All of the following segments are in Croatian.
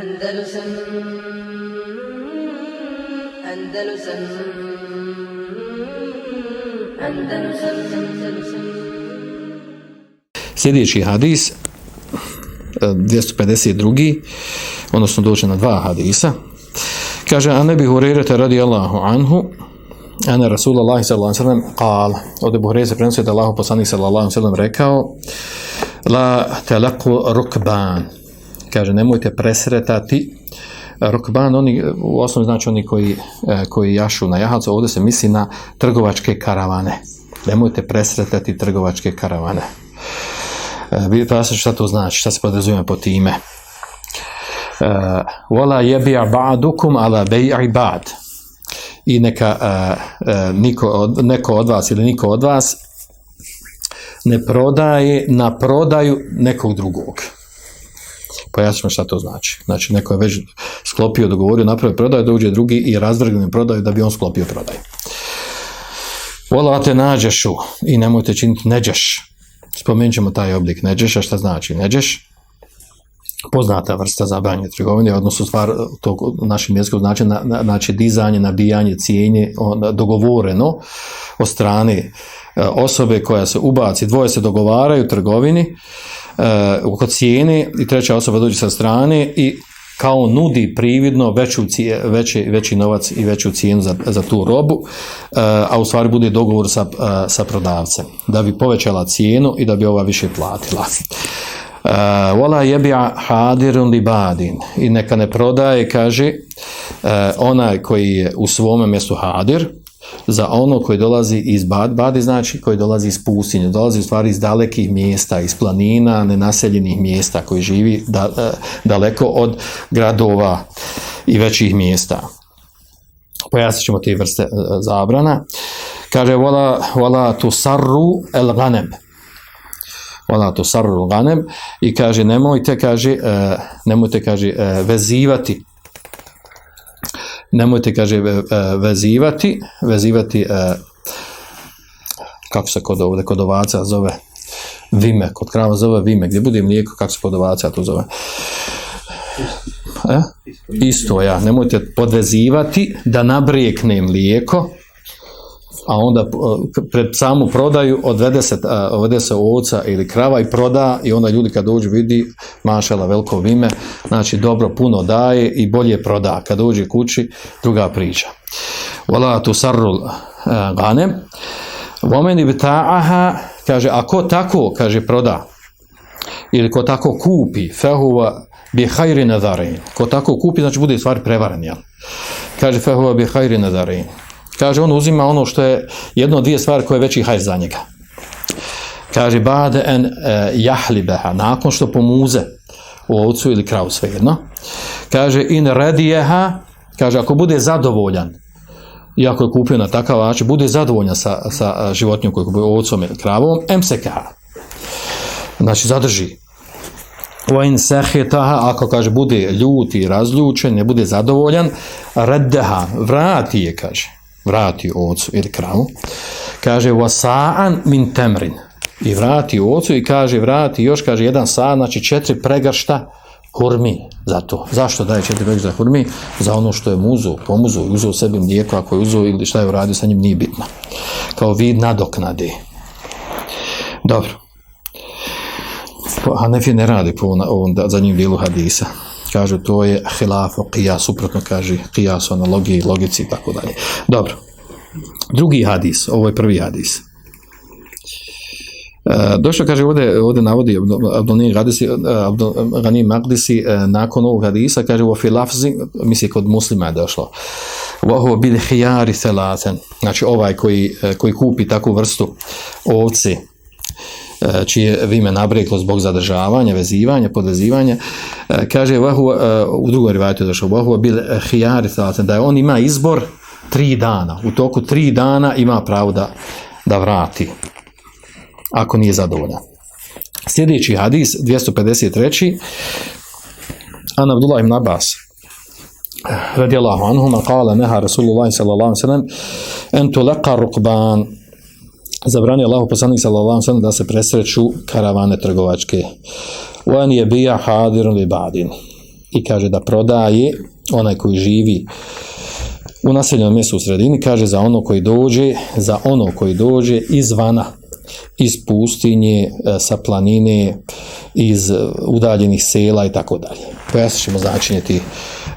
Andalusam Andalusam Andalusam Andalusam Sljedeći hadis, e, 252. odnosno dođe na dva hadisa. Kaže, a ne bi Hurerete radijallahu anhu, Ana Rasulullah sallallahu sallam qal, od Ebu Hureyre se prenosio da Allah poslanik sallallahu sallam rekao la teleku rukban kaže nemojte presretati. Rukban, oni u osnovi znači oni koji, e, koji jašu na jahalcu, ovdje se misli na trgovačke karavane. Nemojte presretati trgovačke karavane. E, vidite jasno šta to znači, šta se podrazumije po time. E, wala jebi'a ba'dukum ala bej'i ba'd. I neka niko neko od vas ili niko od vas ne prodaje na prodaju nekog drugog. Pojasnimo šta to znači. Znači, neko je već sklopio, dogovorio, napravio prodaju, dođe drugi i razvrgne prodaju da bi on sklopio prodaju. Vola te nađešu i nemojte činiti neđeš. Spomenut ćemo taj oblik neđeša, šta znači neđeš? poznata vrsta zabranjene trgovine, odnosno stvar tog našem jeziku znači, na, na, znači dizanje, nabijanje, cijenje, dogovoreno od strane e, osobe koja se ubaci, dvoje se dogovaraju u trgovini oko cijene i treća osoba dođe sa strane i kao nudi prividno veću, veći, veći novac i veću cijenu za, za tu robu, e, a u stvari bude dogovor sa, e, sa prodavcem, da bi povećala cijenu i da bi ova više platila. Uh, wala jebi'a hadirun li badin i neka ne prodaje, kaže uh, onaj koji je u svome mjestu hadir za ono koji dolazi iz bad, badi znači koji dolazi iz pustinje, dolazi u stvari iz dalekih mjesta, iz planina, nenaseljenih mjesta koji živi da, uh, daleko od gradova i većih mjesta. Pojasnit ćemo te vrste zabrana. Kaže, wala, wala tu sarru el ganem ona to sarul ganem i kaže nemojte kaže uh, nemojte kaže vezivati nemojte kaže uh, vezivati vezivati uh, kako se kod ovde kod ovaca zove vime kod krava zove vime gdje bude mlijeko kako se kod ovaca to zove e? isto ja nemojte podvezivati da nabrijekne mlijeko a onda pred samu prodaju odvede se, odvede se ovca ili krava i proda i onda ljudi kad dođu vidi mašala veliko vime, znači dobro puno daje i bolje proda. Kad dođe kući, druga priča. Vala tu sarrul ganem. Vomeni bita'aha, kaže, a ko tako, kaže, proda, ili ko tako kupi, fehuva bi hajri nadarin. Ko tako kupi, znači bude stvari prevaren, jel? Kaže, fehuva bi hajri nadarin. Kaže, on uzima ono što je jedno od dvije stvari koje je veći hajr za njega. Kaže, bade en e, jahlibeha, nakon što pomuze u ovcu ili kravu, svejedno. Kaže, in redijeha, kaže, ako bude zadovoljan, iako je kupio na takav način, bude zadovoljan sa, sa životinjom koju kupio ovcom ili kravom, emseka. Znači, zadrži. Vojn sehetaha, ako kaže bude ljut i razljučen, ne bude zadovoljan, reddeha, vrati je, kaže vrati ocu ili kravu, kaže wasa'an min temrin i vrati ocu i kaže vrati još kaže jedan sa, znači četiri pregršta hurmi za to. Zašto daje četiri pregršta hurmi? Za ono što je muzu, pomuzu, uzeo sebi mlijeko, ako je uzeo ili šta je uradio sa njim, nije bitno. Kao vid nadoknade. Dobro. Hanefi ne radi po ovom zadnjim dijelu hadisa kažu to je hilafo qiyas, suprotno kaže qiyas, analogiji, logici i tako dalje. Dobro. Drugi hadis, ovo je prvi hadis. E, došlo, kaže, ovdje, ovdje navodi Abdulni Gadisi, Abdulni Magdisi, e, nakon ovog hadisa, kaže, u filafzi, misli, kod muslima je došlo, Vahu bil hijari selaten, znači ovaj koji, e, koji kupi takvu vrstu ovci, čije vime nabreklo zbog zadržavanja, vezivanja, podvezivanja, e, kaže vahu, e, u drugoj rivajtu je došao, vahu bil hijari da je on ima izbor tri dana, u toku tri dana ima pravo da, da vrati, ako nije zadovoljan. Sljedeći hadis, 253. An Abdullah ibn Abbas, radijallahu anhuma, kala neha Rasulullah sallallahu sallam, en tuleqa rukban, zabranio Allahu poslanik sallallahu alejhi da se presreću karavane trgovačke. Wa an yabi'a hadirun li ba'din. i kaže da prodaje onaj koji živi u naseljenom mjestu u sredini, kaže za ono koji dođe, za ono koji dođe izvana, iz pustinje, e, sa planine, iz e, udaljenih sela i tako dalje. Pojasnit ćemo značenje tih,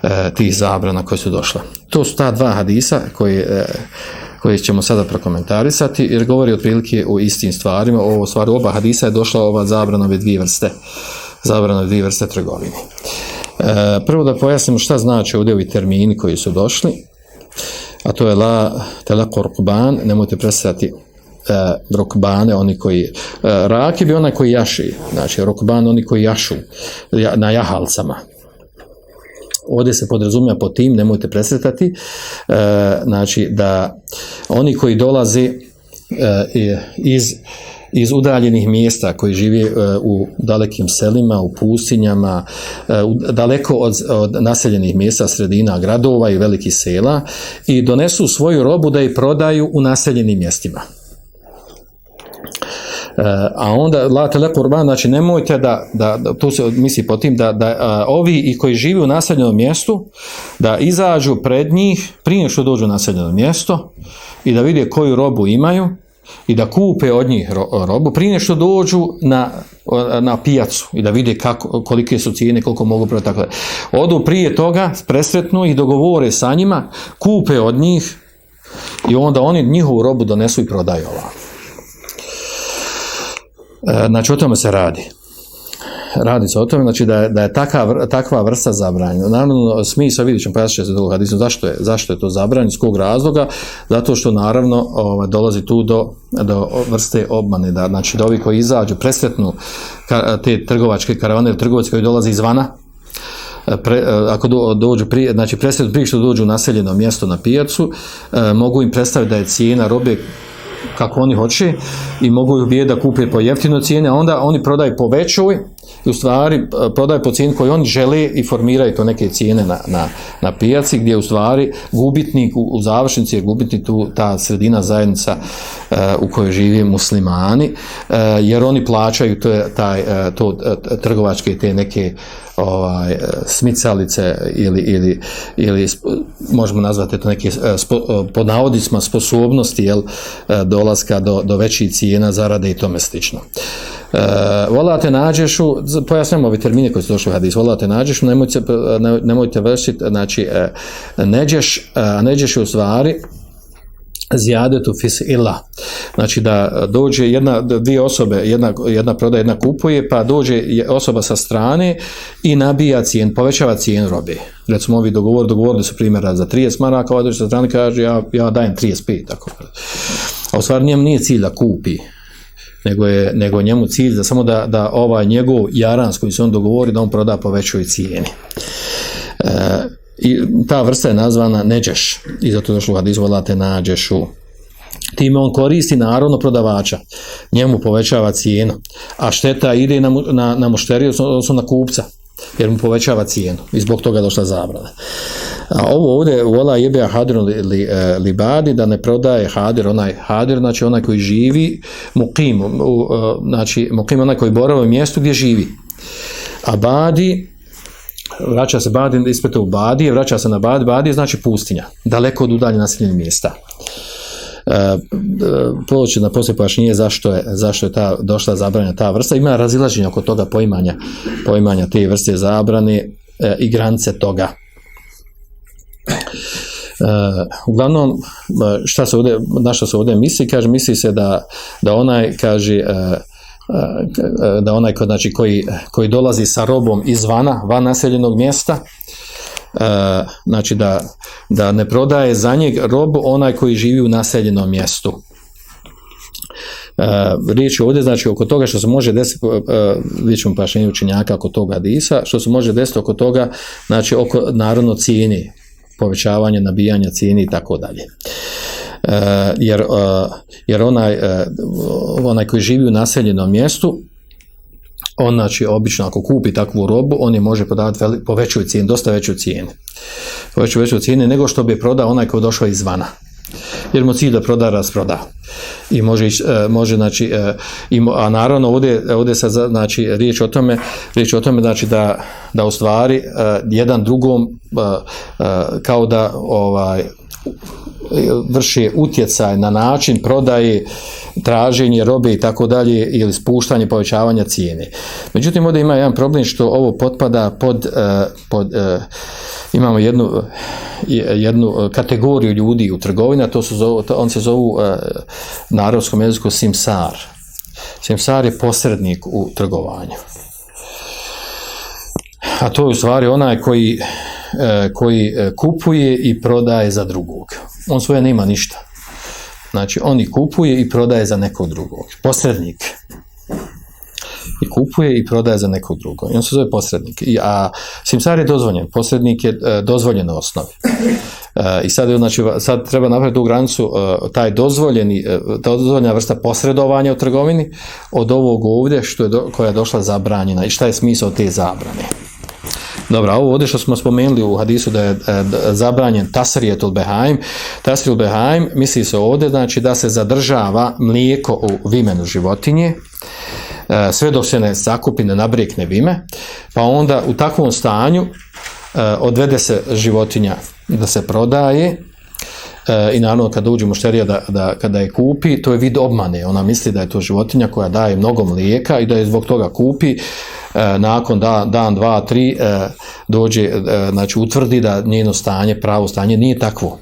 e, tih zabrana koje su došle. To su ta dva hadisa koje, koje ćemo sada prokomentarisati jer govori otprilike o istim stvarima. Ovo stvar oba hadisa je došla ova zabrana ove dvije vrste zabrana dvije vrste trgovine. Prvo da pojasnimo šta znači ovdje ovi termini koji su došli, a to je la rukban, nemojte predstavljati e, rokbane, oni koji, e, rakib je onaj koji jaši, znači rokban oni koji jašu na jahalcama. Ovdje se podrazumija po tim, nemojte presretati, e, znači da oni koji dolaze e, iz iz udaljenih mjesta koji žive e, u dalekim selima, u pustinjama, daleko od, od naseljenih mjesta, sredina, gradova i velikih sela i donesu svoju robu da je prodaju u naseljenim mjestima. E, a onda la tele kurban, znači nemojte da, da, da tu se misli po tim da, da ovi i koji žive u naseljenom mjestu da izađu pred njih prije što dođu u naseljeno mjesto i da vide koju robu imaju i da kupe od njih robu prije nešto dođu na, na pijacu i da vide kako, kolike su cijene, koliko mogu prodati. Tako Odu prije toga, presretnu i dogovore sa njima, kupe od njih i onda oni njihovu robu donesu i prodaju ovako. E, znači, o tome se radi. Radi se o tome, znači da da je takva, takva vrsta zabranjena. Naravno, smisao, vidjet ćemo pojasniti se do hadisu, zašto je, zašto je to zabranjeno, iz kog razloga, zato što naravno ovaj, dolazi tu do, do vrste obmane, da, znači da ovi koji izađu, presretnu te trgovačke karavane, trgovci koji dolaze izvana, pre, ako do, dođu prije, znači prije što dođu u naseljeno mjesto na pijacu, mogu im predstaviti da je cijena robe kako oni hoće i mogu ih da kupe po jeftinoj cijeni, a onda oni prodaju po većoj i u stvari e, prodaju po cijeni koju oni žele i formiraju to neke cijene na, na, na pijaci gdje u stvari gubitnik u, u završnici je gubitnik tu ta sredina zajednica uh, u kojoj živi muslimani uh, jer oni plaćaju to, taj, to trgovačke te neke ovaj, smicalice ili, ili, ili možemo nazvati to neke spo, pod navodicima sposobnosti jel, dolaska do, do većih cijena zarade i tome slično. Uh, volate nađešu, pojasnimo ove termine koji su došli u hadis, volate nađešu, nemojte, ne, nemojte vršiti, znači, neđeš, neđeš u stvari, zjadetu fis illa. Znači da dođe jedna, dvije osobe, jedna, jedna prodaje, jedna kupuje, pa dođe osoba sa strane i nabija cijen, povećava cijen robe. Recimo ovi dogovor, dogovorili su primjera za 30 maraka, ovaj sa strane kaže ja, ja dajem 35, tako. A u stvari njemu nije cilj da kupi, nego je nego njemu cilj da samo da, da ovaj njegov jarans koji se on dogovori da on proda po većoj cijeni. I ta vrsta je nazvana neđeš i zato došlo kad izvolate nađešu. Time on koristi naravno prodavača, njemu povećava cijenu, a šteta ide na, na, na mušteriju, odnosno na kupca, jer mu povećava cijenu i zbog toga je došla zabrana. A ovo ovdje vola jebe hadir li, li, e, li, badi da ne prodaje hadir, onaj hadir, znači onaj koji živi mukim, u, e, znači mukim onaj koji boravi u mjestu gdje živi. A badi, vraća se badi, ispeta u badi, vraća se na badi, badi znači pustinja, daleko od udalje naseljenih mjesta. Uh, poći na poslije pojašnjenje zašto je, zašto je ta, došla zabranja ta vrsta. Ima razilaženje oko toga poimanja, poimanja te vrste zabrane uh, i granice toga. Uh, uglavnom, šta se ovdje, na što se ovdje misli, kaže, misli se da, da onaj, kaže, uh, da onaj znači, koji, koji dolazi sa robom izvana, van naseljenog mjesta, uh, znači da, da ne prodaje za njeg robu onaj koji živi u naseljenom mjestu. Uh, riječ je ovdje, znači, oko toga što se može desiti, uh, vidjet ćemo pašenje učenjaka oko toga disa, što se može desiti oko toga, znači, oko narodno cijeni, povećavanje, nabijanja cijeni i tako dalje. E, jer, uh, jer onaj, uh, onaj koji živi u naseljenom mjestu, on znači obično ako kupi takvu robu, on je može prodavati po većoj cijeni, dosta većoj cijeni. Po većoj većoj cijeni nego što bi prodao onaj koji je došao izvana. jer mu cilj da proda rasproda i može, može znači, i a naravno ovdje, ovdje sad znači, riječ o tome, riječ o tome znači da, da u stvari jedan drugom kao da ovaj, vrši utjecaj na način prodaje, traženje robe i tako dalje ili spuštanje, povećavanja cijene. Međutim, ovdje ima jedan problem što ovo potpada pod, eh, pod eh, imamo jednu, jednu kategoriju ljudi u trgovini, a to su, zovu- on se zovu eh, na arapskom jeziku simsar. Simsar je posrednik u trgovanju. A to je u stvari onaj koji, e, koji e, kupuje i prodaje za drugog. On svoje nema ništa. Znači, on i kupuje i prodaje za nekog drugog. Posrednik. I kupuje i prodaje za nekog drugog. I on se zove posrednik. I, a simsar je dozvoljen. Posrednik je e, dozvoljen na osnovi. E, I sad, znači, sad treba napraviti tu granicu, e, taj dozvoljeni, e, ta dozvoljena vrsta posredovanja u trgovini od ovog ovdje što je do, koja je došla zabranjena i šta je smisao te zabrane. Dobro, ovo ovdje što smo spomenuli u hadisu da je e, zabranjen tasrijetul behaim, tasrijetul behaim misli se ovdje znači da se zadržava mlijeko u vimenu životinje, e, sve dok se ne sakupi, ne nabrijekne vime, pa onda u takvom stanju e, odvede se životinja da se prodaje, E, i naravno kada uđe mušterija da, da, kada je kupi, to je vid obmane. Ona misli da je to životinja koja daje mnogo mlijeka i da je zbog toga kupi, e, nakon da, dan, dva, tri, e, dođe, e, znači utvrdi da njeno stanje, pravo stanje nije takvo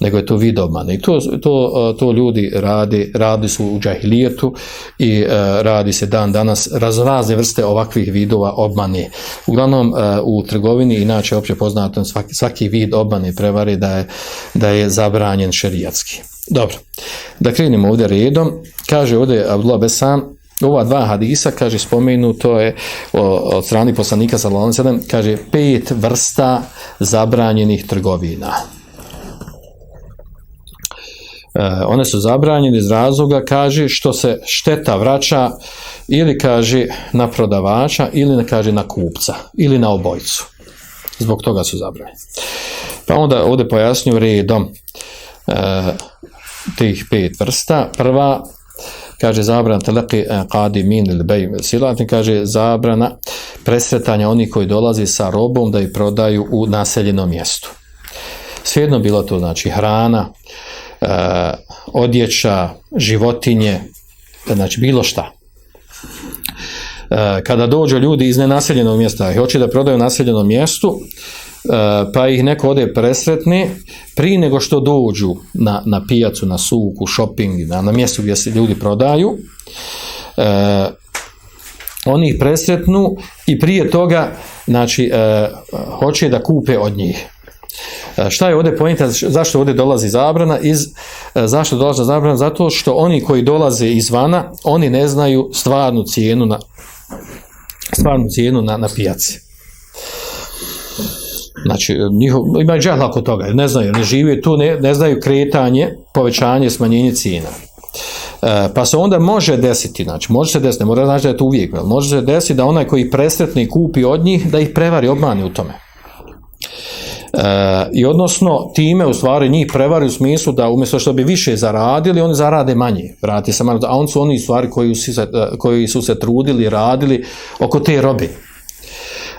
nego je to vid obmane. I to, to, to ljudi radi, radi su u džahilijetu i e, radi se dan danas raznorazne vrste ovakvih vidova obmane. Uglavnom e, u trgovini inače opće poznato svaki, svaki vid obmane i prevare da je, da je zabranjen šerijatski. Dobro, da krenemo ovdje redom. Kaže ovdje Abdullah Besan, ova dva hadisa, kaže, spomenuto je o, od strani poslanika sallallahu kaže, pet vrsta zabranjenih trgovina. E, one su zabranjene iz razloga, kaže, što se šteta vraća ili kaže na prodavača ili kaže na kupca ili na obojicu. Zbog toga su zabranjene. Pa onda ovdje pojasnju redom e, tih pet vrsta. Prva, kaže zabran teleki qadi min ili bej kaže zabrana presretanja onih koji dolazi sa robom da ih prodaju u naseljenom mjestu. Svejedno bilo to znači hrana, odjeća, životinje, znači bilo šta. E, kada dođu ljudi iz nenaseljenog mjesta i hoće da prodaju naseljenom mjestu, e, pa ih neko ode presretne, prije nego što dođu na, na pijacu, na suku, shopping, na, na mjestu gdje se ljudi prodaju, e, oni ih presretnu i prije toga znači, e, hoće da kupe od njih. E, Šta je ovdje pojenta, zašto ovdje dolazi zabrana? Iz, e, zašto dolazi zabrana? Zato što oni koji dolaze izvana, oni ne znaju stvarnu cijenu na, stvarnu cijenu na, na pijaci. Znači, njihov, imaju džahla oko toga, ne znaju, ne žive tu, ne, ne znaju kretanje, povećanje, smanjenje cijena. E, pa se onda može desiti, znači može se desiti, ne mora znači da je to uvijek, može se desiti da onaj koji presretne i kupi od njih, da ih prevari, obmani u tome. I odnosno time u stvari njih prevari u smislu da umjesto što bi više zaradili, oni zarade manje, vrati se manje, a on su oni stvari koji su, se, koji su se trudili, radili oko te robe.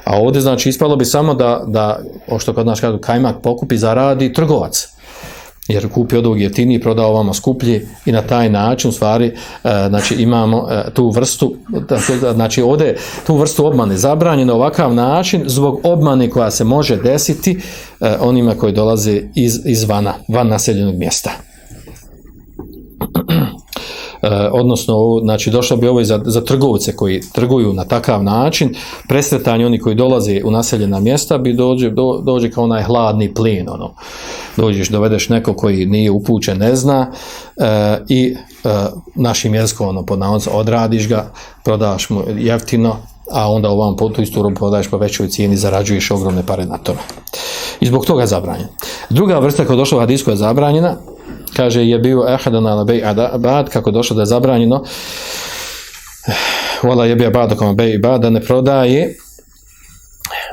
A ovdje znači ispalo bi samo da, da o što kod nas kažu kajmak pokupi, zaradi trgovac. Jer kupi od ovog jeftiniji, prodao ovamo skuplji i na taj način u stvari e, znači imamo e, tu vrstu znači ovdje tu vrstu obmane zabranjeno ovakav način zbog obmane koja se može desiti e, onima koji dolaze iz, izvana, van naseljenog mjesta. E, odnosno, znači došlo bi ovo i za, za trgovce koji trguju na takav način, presretanje oni koji dolaze u naseljena mjesta bi dođe, do, dođe kao onaj hladni plin, ono. Dođeš, dovedeš neko koji nije upućen, ne zna e, i e, našim jezikom, ono, pod navodnicom, odradiš ga, prodaš mu jeftino, a onda ovam po tu istu robu prodaješ po većoj cijeni, zarađuješ ogromne pare na tome. I zbog toga je zabranjeno. Druga vrsta koja je došla u hadisku je zabranjena, kaže je bio ehadan ala bej abad, kako došlo da je zabranjeno, vola je bio abadakom bej abad, da ne prodaje,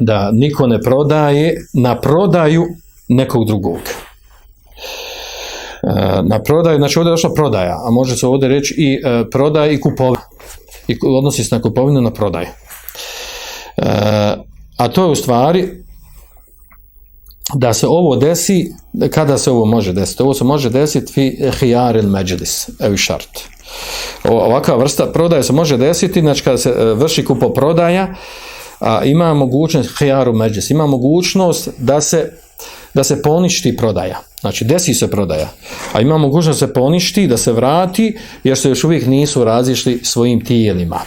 da niko ne prodaje na prodaju nekog drugog. na prodaju, znači ovdje je došla prodaja, a može se ovdje reći i e, prodaja i kupovina. I odnosi se na kupovinu na prodaju. E, a to je u stvari da se ovo desi, kada se ovo može desiti? Ovo se može desiti fi hijar il evi šart. Ovakva vrsta prodaje se može desiti, znači kada se e, vrši kupo prodaja, a ima mogućnost hijaru međlis, ima mogućnost da se da se poništi prodaja. Znači, desi se prodaja, a ima mogućnost da se poništi, da se vrati, jer se još uvijek nisu razišli svojim tijelima.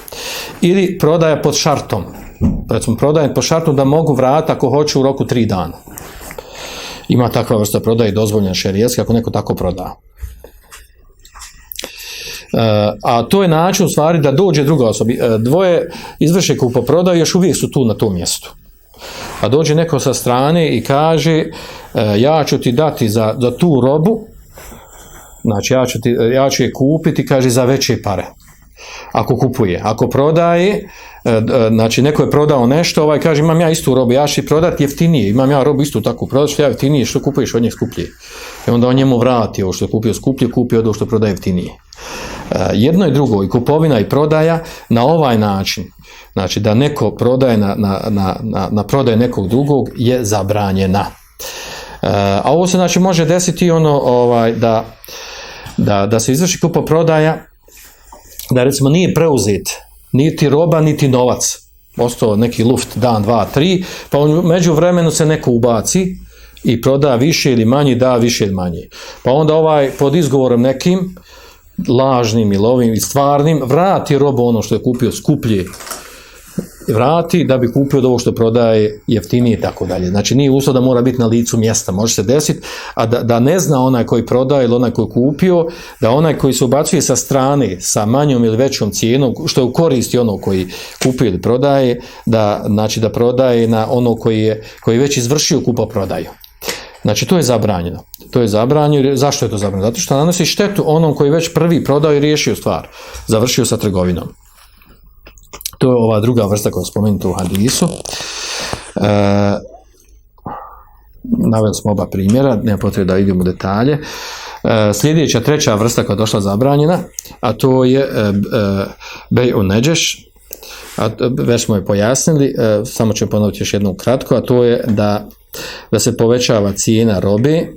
Ili prodaja pod šartom. Recimo, prodaja pod šartom da mogu vratiti ako hoću u roku tri dana. Ima takva vrsta prodaje dozvoljena šerijetska ako neko tako proda. E, a to je način u stvari da dođe druga osoba. E, dvoje izvrše kupoprodaju, još uvijek su tu na tom mjestu. A dođe neko sa strane i kaže e, ja ću ti dati za, za tu robu, znači ja ću, ti, ja ću je kupiti, kaže za veće pare. Ako kupuje, ako prodaje, znači neko je prodao nešto, ovaj kaže imam ja istu robu, ja ću prodati jeftinije, imam ja robu istu takvu, prodat što ja jeftinije, što kupuješ od njeg skuplje. I onda on njemu vrati ovo što je kupio skuplje, kupio od što prodaje jeftinije. Jedno i drugo, i kupovina i prodaja na ovaj način znači da neko prodaje na, na, na, na prodaje nekog drugog je zabranjena. E, a ovo se znači može desiti ono ovaj, da, da, da se izvrši kupo prodaja da recimo nije preuzet niti roba niti novac ostao neki luft dan, dva, tri pa u međuvremenu se neko ubaci i proda više ili manje, da više ili manje. Pa onda ovaj pod izgovorom nekim lažnim ili ovim i stvarnim vrati robu ono što je kupio skuplje vrati da bi kupio od ovo što prodaje jeftinije i tako dalje. Znači nije uslov da mora biti na licu mjesta, može se desiti, a da, da ne zna onaj koji prodaje ili onaj koji kupio, da onaj koji se ubacuje sa strane sa manjom ili većom cijenom, što je u koristi ono koji kupio ili prodaje, da, znači da prodaje na ono koji je, koji je već izvršio kupo prodaju. Znači to je zabranjeno. To je zabranjeno. Zašto je to zabranjeno? Zato što nanosi štetu onom koji već prvi prodao i riješio stvar. Završio sa trgovinom. To je ova druga vrsta koja je spomenuta u hadisu. E, naveli smo oba primjera, nema potrebe da idemo u detalje. E, sljedeća, treća vrsta koja je došla zabranjena, a to je e, e, bej neđeš, a već smo je pojasnili, e, samo ću ponoviti još jednom kratko, a to je da, da se povećava cijena robe,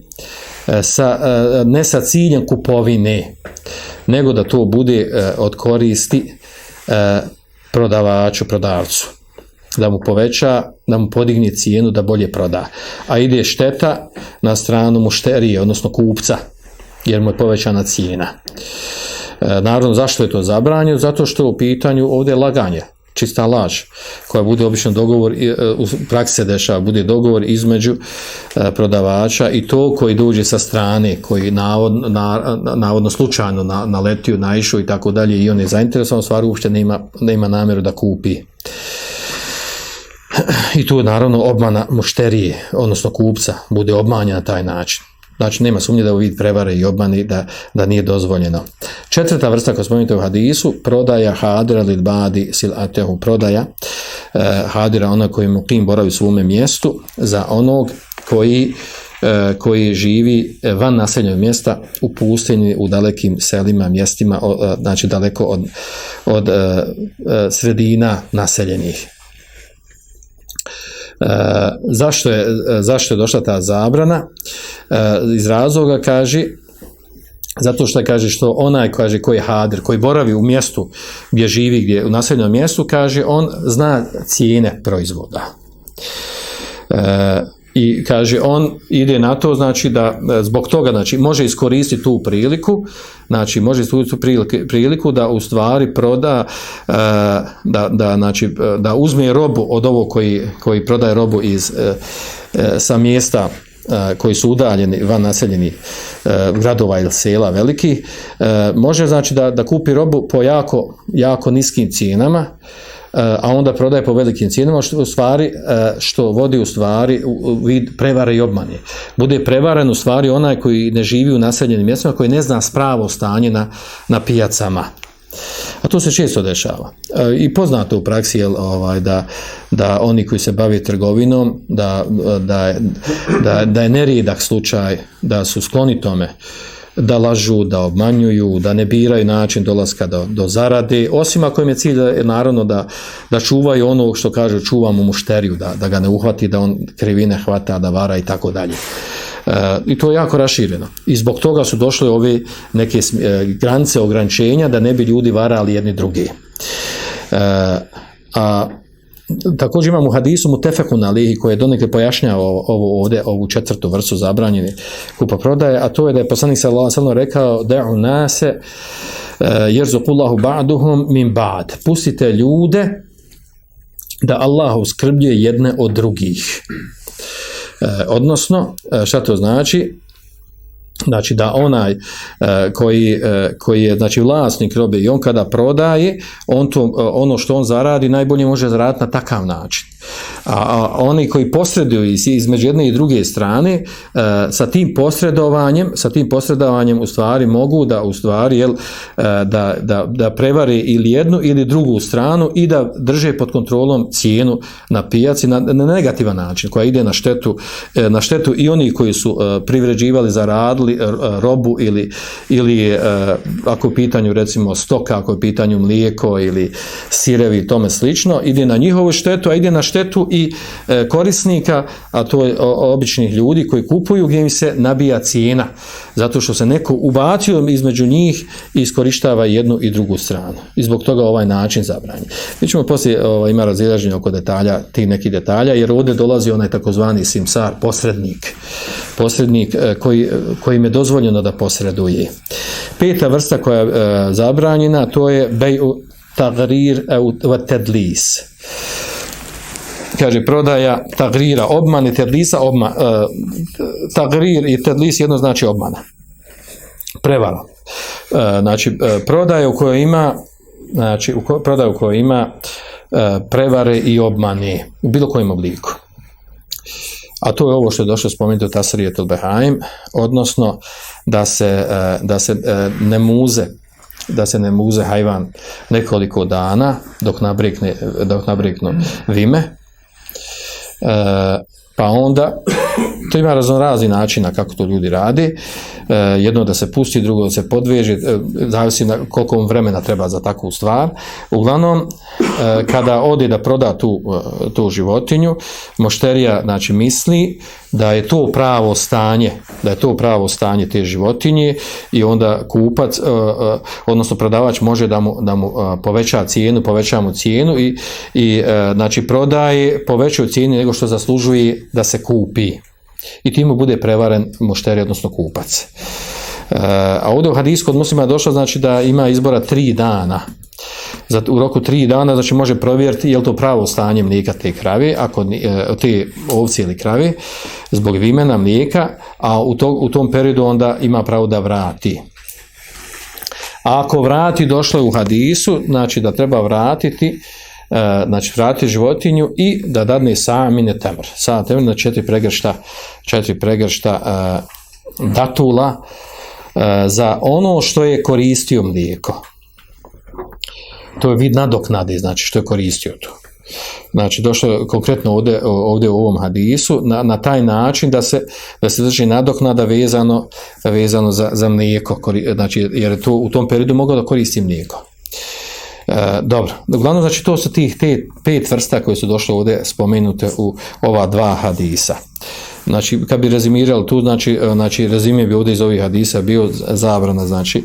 e, sa, ne sa ciljem kupovine, nego da to bude od koristi prodavaču, prodavcu da mu poveća, da mu podigne cijenu da bolje proda. A ide šteta na stranu mušterije, odnosno kupca, jer mu je povećana cijena. E, naravno, zašto je to zabranjeno? Zato što je u pitanju ovdje laganje čista laž, koja bude obično dogovor, e, u praksi se dešava, bude dogovor između e, prodavača i to koji dođe sa strane, koji navod, na, navodno slučajno na, naletio, naišao i tako dalje i on je zainteresovan, stvar uopšte nema, nema namjeru da kupi. I tu je naravno obmana mušterije, odnosno kupca, bude obmanja na taj način. Znači, nema sumnje da u vid prevare i obmani da, da nije dozvoljeno. Četvrta vrsta koja spomenuta u hadisu, prodaja hadira ili badi sil atehu, prodaja eh, hadira ona koji mu kim boravi svome mjestu za onog koji eh, koji živi van naseljenog mjesta u pustinji, u dalekim selima, mjestima, eh, znači daleko od, od sredina naseljenih. E, zašto, je, zašto je došla ta zabrana? E, iz razloga kaže zato što kaže što onaj kaže koji je hadir, koji boravi u mjestu gdje živi, gdje u naseljenom mjestu, kaže on zna cijene proizvoda. E, i kaže on ide na to znači da e, zbog toga znači može iskoristiti tu priliku znači može iskoristiti priliku, priliku da u stvari proda e, da, da, znači, e, da uzme robu od ovo koji, koji prodaje robu iz sa mjesta koji su udaljeni van naseljeni gradova ili sela veliki može znači da, da kupi robu po jako, jako niskim cijenama a onda prodaje po velikim cijenama, što stvari, e, što vodi u stvari u vid prevare i obmane. Bude prevaren u stvari onaj koji ne živi u naseljenim mjestima, koji ne zna spravo stanje na, na pijacama. A to se često dešava. E, I poznato u praksi je ovaj, da, da oni koji se bavi trgovinom, da, da, da, da je nerijedak slučaj, da su skloni tome, da lažu, da obmanjuju, da ne biraju način dolaska do, do zarade, osim ako im je cilj da, naravno da, da čuvaju ono što kažu čuvamo mušteriju, da, da ga ne uhvati, da on krivine hvata, da vara i tako dalje. E, I to je jako rašireno. I zbog toga su došle ove neke e, granice ograničenja da ne bi ljudi varali jedni drugi. A također imamo u hadisu mutefekun alihi koji je donekle pojašnjao ovo ovdje, ovu četvrtu vrstu zabranjene kupa prodaje, a to je da je poslanik sallallahu alejhi rekao da'u nase jerzukullahu ba'duhum min ba'd. Pustite ljude da Allah uskrbljuje jedne od drugih. E, odnosno, e, šta to znači? Znači da onaj e, koji, e, koji je znači vlasnik robe i on kada prodaje, on to, e, ono što on zaradi najbolje može zaraditi na takav način. A, a oni koji posreduju između jedne i druge strane, sa tim posredovanjem, sa tim posredovanjem u stvari mogu da u stvari jel, da, da, da prevari ili jednu ili drugu stranu i da drže pod kontrolom cijenu na pijaci na, na negativan način koja ide na štetu, na štetu i oni koji su privređivali, zaradili robu ili, ili e, ako u pitanju recimo stoka, ako je pitanju mlijeko ili sirevi i tome slično, ide na njihovu štetu, a ide na štetu i e, korisnika, a to je običnih ljudi koji kupuju gdje im se nabija cijena, zato što se neko ubacio između njih i iskorištava jednu i drugu stranu. I zbog toga ovaj način zabranje. Mi ćemo poslije ovaj, ima razilaženje oko detalja, tih nekih detalja, jer ovdje dolazi onaj takozvani simsar, posrednik. Posrednik e, koji, koji im je dozvoljeno da posreduje. Peta vrsta koja je e, zabranjena, to je beju tagrir wa tedlis. Kaže, prodaja tagrira, obmane, tedlisa, obma, e, tagrir i tedlis jedno znači obmana. Prevara. E, znači, e, prodaja u kojoj ima znači, u prodaja u kojoj ima e, prevare i obmane u bilo kojem obliku. A to je ovo što je došlo spomenuti u Tasrijetul odnosno da se, e, da se e, ne muze da se ne muze hajvan nekoliko dana dok nabrikne, dok nabriknu vime. E, pa onda, to ima raznorazni načina kako to ljudi radi. E, jedno da se pusti, drugo da se podveže, e, zavisi na koliko vremena treba za takvu stvar. Uglavnom, e, kada ode da proda tu, tu životinju, mošterija znači, misli da je to pravo stanje, da je to pravo stanje te životinje i onda kupac, odnosno prodavač može da mu, da mu poveća cijenu, poveća mu cijenu i, i znači prodaje povećaju cijenu nego što zaslužuje da se kupi i time bude prevaren mušteri, odnosno kupac. E, a ovdje u hadisku kod muslima je došlo znači da ima izbora tri dana. U roku tri dana znači može provjeriti je li to pravo stanje mlijeka te krave, ako e, te ovce ili krave, zbog vimena mlijeka, a u, to, u tom periodu onda ima pravo da vrati. A ako vrati, došlo je u hadisu, znači da treba vratiti znači vrati životinju i da dadne samine temr. Sa temr na četiri pregršta, četiri pregršta uh, datula uh, za ono što je koristio mlijeko. To je vid nadoknade, znači što je koristio to. Znači, došlo je konkretno ovdje, ovdje u ovom hadisu na, na taj način da se, da se drži nadoknada vezano, vezano za, za mlijeko, znači, jer je to u tom periodu mogao da koristi mlijeko. E, dobro, uglavnom znači to su tih te pet vrsta koje su došle ovdje spomenute u ova dva hadisa. Znači, kad bi rezimirali tu, znači, e, znači rezime bi ovdje iz ovih hadisa bio zabrana, znači,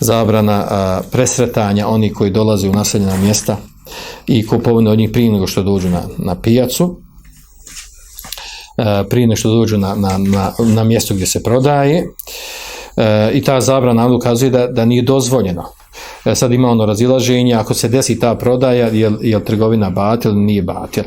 zabrana a, presretanja onih koji dolaze u naseljena mjesta i kupovine od njih prije nego što dođu na, na pijacu, a, prije nego što dođu na, na, na, na mjesto gdje se prodaje, a, i ta zabrana ukazuje da, da nije dozvoljeno. E, sad ima ono razilaženje, ako se desi ta prodaja, je, je trgovina batil nije batil.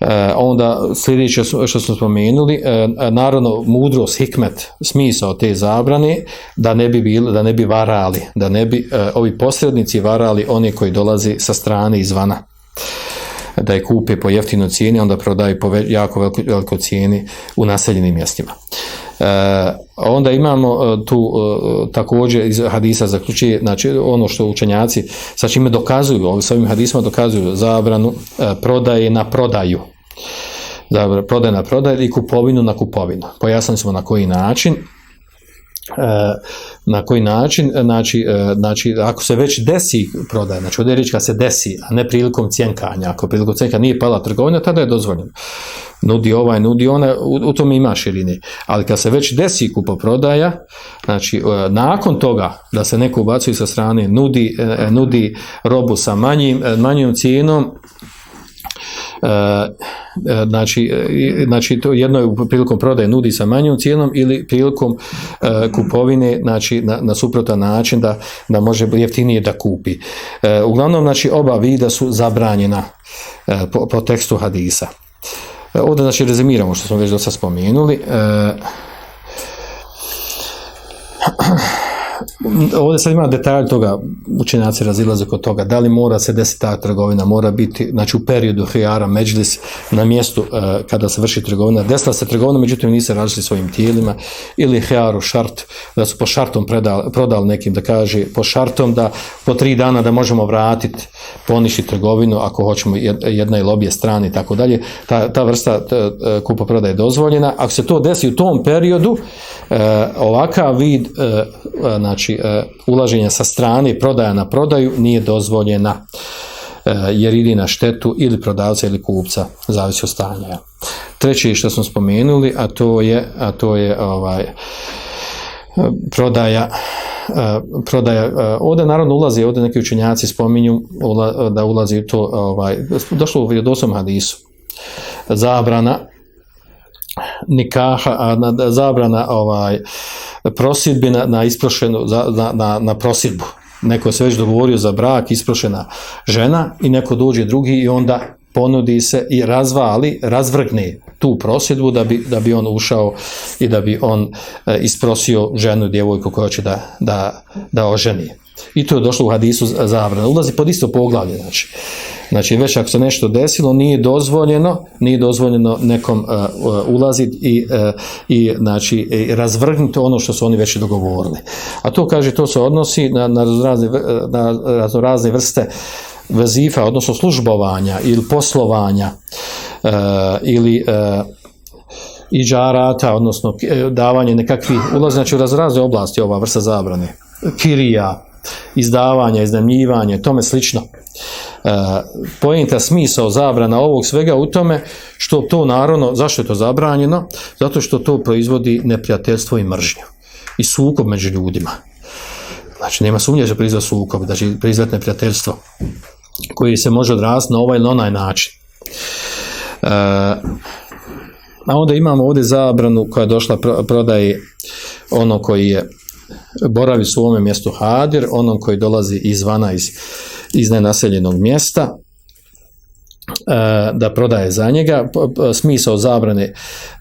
E, onda sljedeće što smo spomenuli, e, naravno mudrost, hikmet, smisao te zabrane, da ne bi bili, da ne bi varali, da ne bi e, ovi posrednici varali oni koji dolazi sa strane izvana da je kupe po jeftinoj cijeni, onda prodaju po jako velikoj veliko cijeni u naseljenim mjestima. E, onda imamo e, tu e, također iz hadisa zaključuje, znači ono što učenjaci sa čime dokazuju, ovim svojim hadisima dokazuju zabranu prodaje na prodaju. Zabranu prodaje na prodaju i kupovinu na kupovinu. Pojasnili smo na koji način. Na koji način, znači, e, znači ako se već desi prodaja, znači ovdje kad se desi, a ne prilikom cjenkanja, ako prilikom cjenkanja nije pala trgovina, tada je dozvoljeno. Nudi ovaj, nudi onaj, u, u tom ima širine. Ali kad se već desi kupoprodaja, znači e, nakon toga da se neko ubacuje sa strane, nudi, e, nudi robu sa manjim, manjom cijenom, znači, znači to jedno je prilikom prodaje nudi sa manjom cijenom ili prilikom kupovine znači na, na suprotan način da, da može jeftinije da kupi. Uglavnom znači oba vida su zabranjena po, po tekstu hadisa. Ovdje znači rezimiramo što smo već do sad spomenuli. ovdje sad ima detalj toga, učenjaci razilaze kod toga, da li mora se desiti ta trgovina, mora biti, znači u periodu hijara, međlis, na mjestu uh, kada se vrši trgovina, desila se trgovina, međutim nise različili svojim tijelima, ili hijaru šart, da su po šartom prodali nekim, da kaže, po šartom da po tri dana da možemo vratiti, poništi trgovinu, ako hoćemo jedna ili obje strane i tako dalje, ta, ta vrsta kupoprodaje je dozvoljena. Ako se to desi u tom periodu, uh, ovakav vid znači e, ulaženja sa strane, prodaja na prodaju nije dozvoljena e, jer ide na štetu ili prodavca ili kupca, zavisi od stanja. Treće što smo spomenuli, a to je, a to je ovaj, prodaja prodaja, ovdje naravno ulazi, ovdje neki učenjaci spominju da ulazi to, ovaj, došlo u vjerodosom hadisu, zabrana nikaha, a zabrana ovaj, prosjedbi na, na isprošenu, na, na, na prosjedbu. Neko se već dogovorio za brak, isprošena žena i neko dođe drugi i onda ponudi se i razvali, razvrgne tu prosjedbu da bi, da bi on ušao i da bi on e, isprosio ženu, djevojku koja će da, da, da oženi. I to je došlo u hadisu zabrana. Ulazi pod isto poglavlje, znači. Znači, već ako se nešto desilo, nije dozvoljeno, nije dozvoljeno nekom uh, uh, ulaziti i, uh, i, znači, razvrgnuti ono što su oni već dogovorili. A to, kaže, to se odnosi na, na, razne, na razne vrste vezifa, odnosno službovanja ili poslovanja uh, ili i džarata, odnosno davanje nekakvih ulaz, znači u razrazne oblasti ova vrsta zabrane. Kirija, izdavanja, iznajmljivanje, tome slično. E, pojenta smisao zabrana ovog svega u tome što to naravno, zašto je to zabranjeno? Zato što to proizvodi neprijateljstvo i mržnju i sukob među ljudima. Znači, nema sumnje da proizvod sukob, da će proizvod neprijateljstvo koji se može odrasti na ovaj ili onaj način. E, a onda imamo ovdje zabranu koja je došla prodaje ono koji je boravi u svome mjestu Hadir, onom koji dolazi izvana iz, iz nenaseljenog mjesta, da prodaje za njega. Smisao zabrane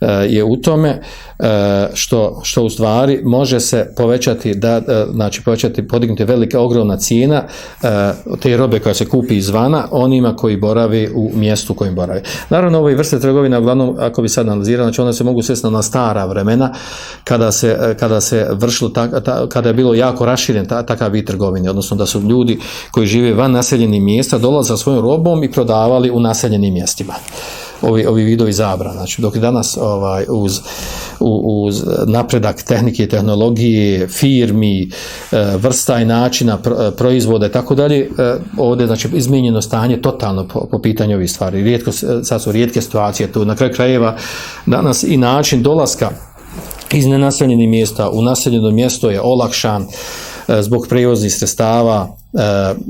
e, je u tome e, što, što u stvari može se povećati, da, znači povećati, podignuti velika, ogromna cijena te robe koja se kupi izvana onima koji boravi u mjestu kojim boravi. Naravno, ove vrste trgovina, uglavnom, ako bi sad analizirali, znači one se mogu svesti na stara vremena kada se, kada se vršilo, ta, ta, kada je bilo jako raširen ta, takav vid trgovine, odnosno da su ljudi koji žive van naseljenih mjesta dolaze sa svojom robom i prodavali u mjestima ovi, ovi vidovi zabra. Znači, dok je danas ovaj, uz, uz napredak tehnike i tehnologije, firmi, e, vrsta i načina proizvode, tako dalje, e, ovdje znači, izmijenjeno stanje totalno po, po pitanju ovih stvari. Rijetko, sad su rijetke situacije tu. Na kraju krajeva danas i način dolaska iz nenaseljenih mjesta u naseljeno mjesto je olakšan e, zbog prevoznih sredstava, e,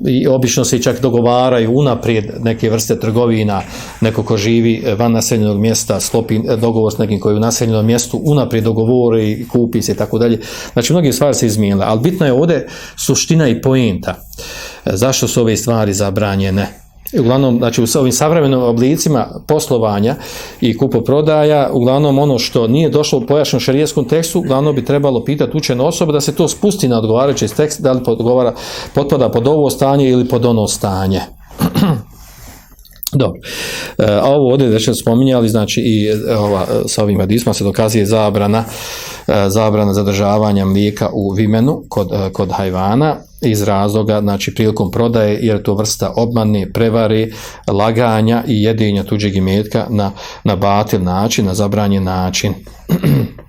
i obično se čak dogovaraju unaprijed neke vrste trgovina, neko ko živi van naseljenog mjesta, sklopi dogovor s nekim koji je u naseljenom mjestu, unaprijed dogovori kupi se i tako dalje. Znači, mnogi stvari se izmijenile, ali bitno je ovdje suština i poenta. E, zašto su ove stvari zabranjene? Uglavnom, znači u ovim savremenim oblicima poslovanja i kupoprodaja, uglavnom ono što nije došlo u pojašnjom šarijeskom tekstu, uglavnom bi trebalo pitati učenu osobu da se to spusti na odgovarajući tekst, da li podgovara, potpada pod ovo stanje ili pod ono stanje. Dobro. E, a ovo ovdje već spominjali, znači i ova, sa ovim hadisma se dokazuje zabrana, e, zabrana zadržavanja mlijeka u vimenu kod, e, kod hajvana iz razloga, znači prilikom prodaje, jer to vrsta obmane, prevari, laganja i jedinja tuđeg imetka na, na batil način, na zabranjen način.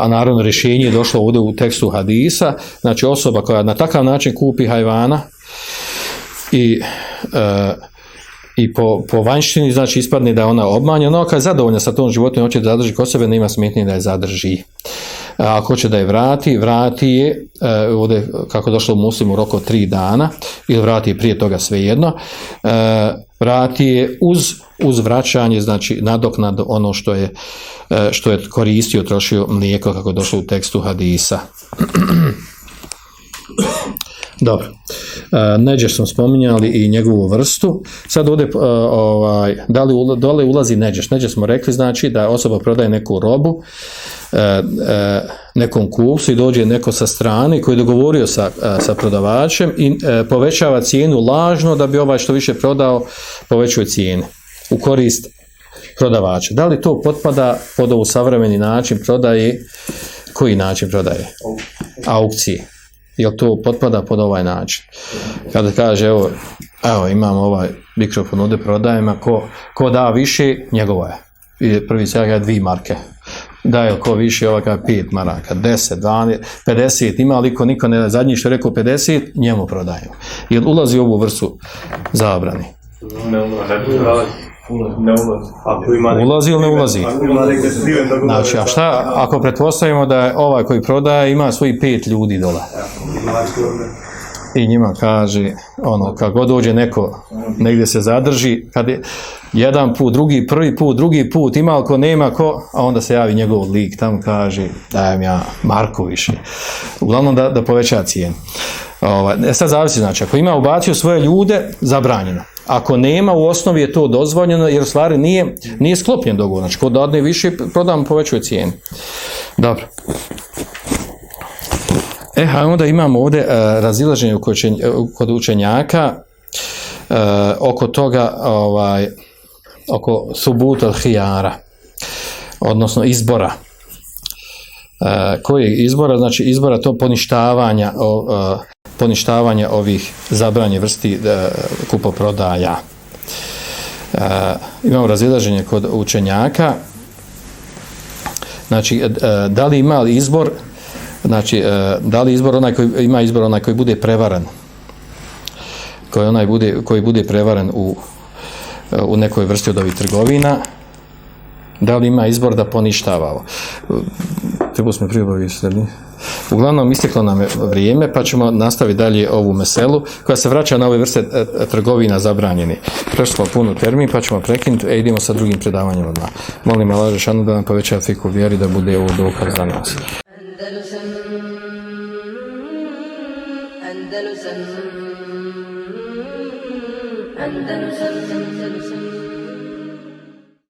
a naravno rješenje je došlo ovdje u tekstu hadisa, znači osoba koja na takav način kupi hajvana i e, i po, po vanjštini, znači ispadne da je ona no kad je zadovoljna sa tom životinjom, hoće da zadrži kod sebe, nema smetnje da je zadrži. A ako hoće da je vrati, vrati je, e, ovdje kako je došlo u muslimu rok od tri dana, ili vrati je prije toga svejedno, e, vrati je uz, uz vraćanje, znači nadoknad ono što je, e, što je koristio, trošio mlijeko, kako je došlo u tekstu hadisa. Dobro. E, Neđeš smo spominjali i njegovu vrstu. Sad ovdje, e, ovaj, da li ula- dole ulazi neđeš? Neđeš smo rekli, znači da osoba prodaje neku robu e, nekom kupcu i dođe neko sa strane koji je dogovorio sa, sa prodavačem i povećava cijenu lažno da bi ovaj što više prodao povećuje cijene u korist prodavača. Da li to potpada pod ovu savremeni način prodaje? Koji način prodaje? Aukcije jel to potpada pod ovaj način. Kada kaže, evo, evo imam ovaj mikrofon ovdje prodajem, a ko, ko da više, njegovo je. I prvi se kaže dvije marke. Da je ko više, ovaj kaže pet maraka, 10, 12, 50, ima li ko niko ne, zadnji što je rekao 50, njemu prodajemo. Jer ulazi u ovu vrstu zabrani. Ne ulazi. Ne ulazi. Ako ima nek- Ulazi ili ne ulazi? Znači, a šta ako pretpostavimo da je ovaj koji prodaje ima svoji pet ljudi dole? I njima kaže, ono, kad god dođe neko, negdje se zadrži, kad je jedan put, drugi, prvi put, drugi put, ima ko, nema ko, a onda se javi njegov lik, tamo kaže, dajem ja Marku više. Uglavnom da, da poveća cijenu. Ovaj, e sad zavisi, znači, ako ima ubacio svoje ljude, zabranjeno. Ako nema, u osnovi je to dozvoljeno, jer u stvari nije, nije sklopljen dogovor. Znači, kod dadne više, prodam, povećuje cijenu. Dobro. E, a onda imamo ovdje uh, razilaženje kočen- kod učenjaka uh, oko toga, ovaj, oko subut al hijara, odnosno izbora. Koji izbora? Znači izbora to poništavanja, poništavanja ovih zabranje vrsti kupoprodaja. Imamo razilaženje kod učenjaka, znači da li ima izbor znači e, da li izbor onaj koji ima izbor onaj koji bude prevaren koji onaj bude koji bude prevaren u u nekoj vrsti od ovih trgovina? Da li ima izbor da poništava ovo? Trebali smo prije uglavnom isteklo nam je vrijeme pa ćemo nastaviti dalje ovu meselu koja se vraća na ove vrste e, e, trgovina zabranjeni. Prešli smo puno termin pa ćemo prekinuti. E idemo sa drugim predavanjem odmah. Molim Allah Žešanu da nam poveća fiku vjeri da bude ovo dokaz za nas Andalusam Andalusam Andalusam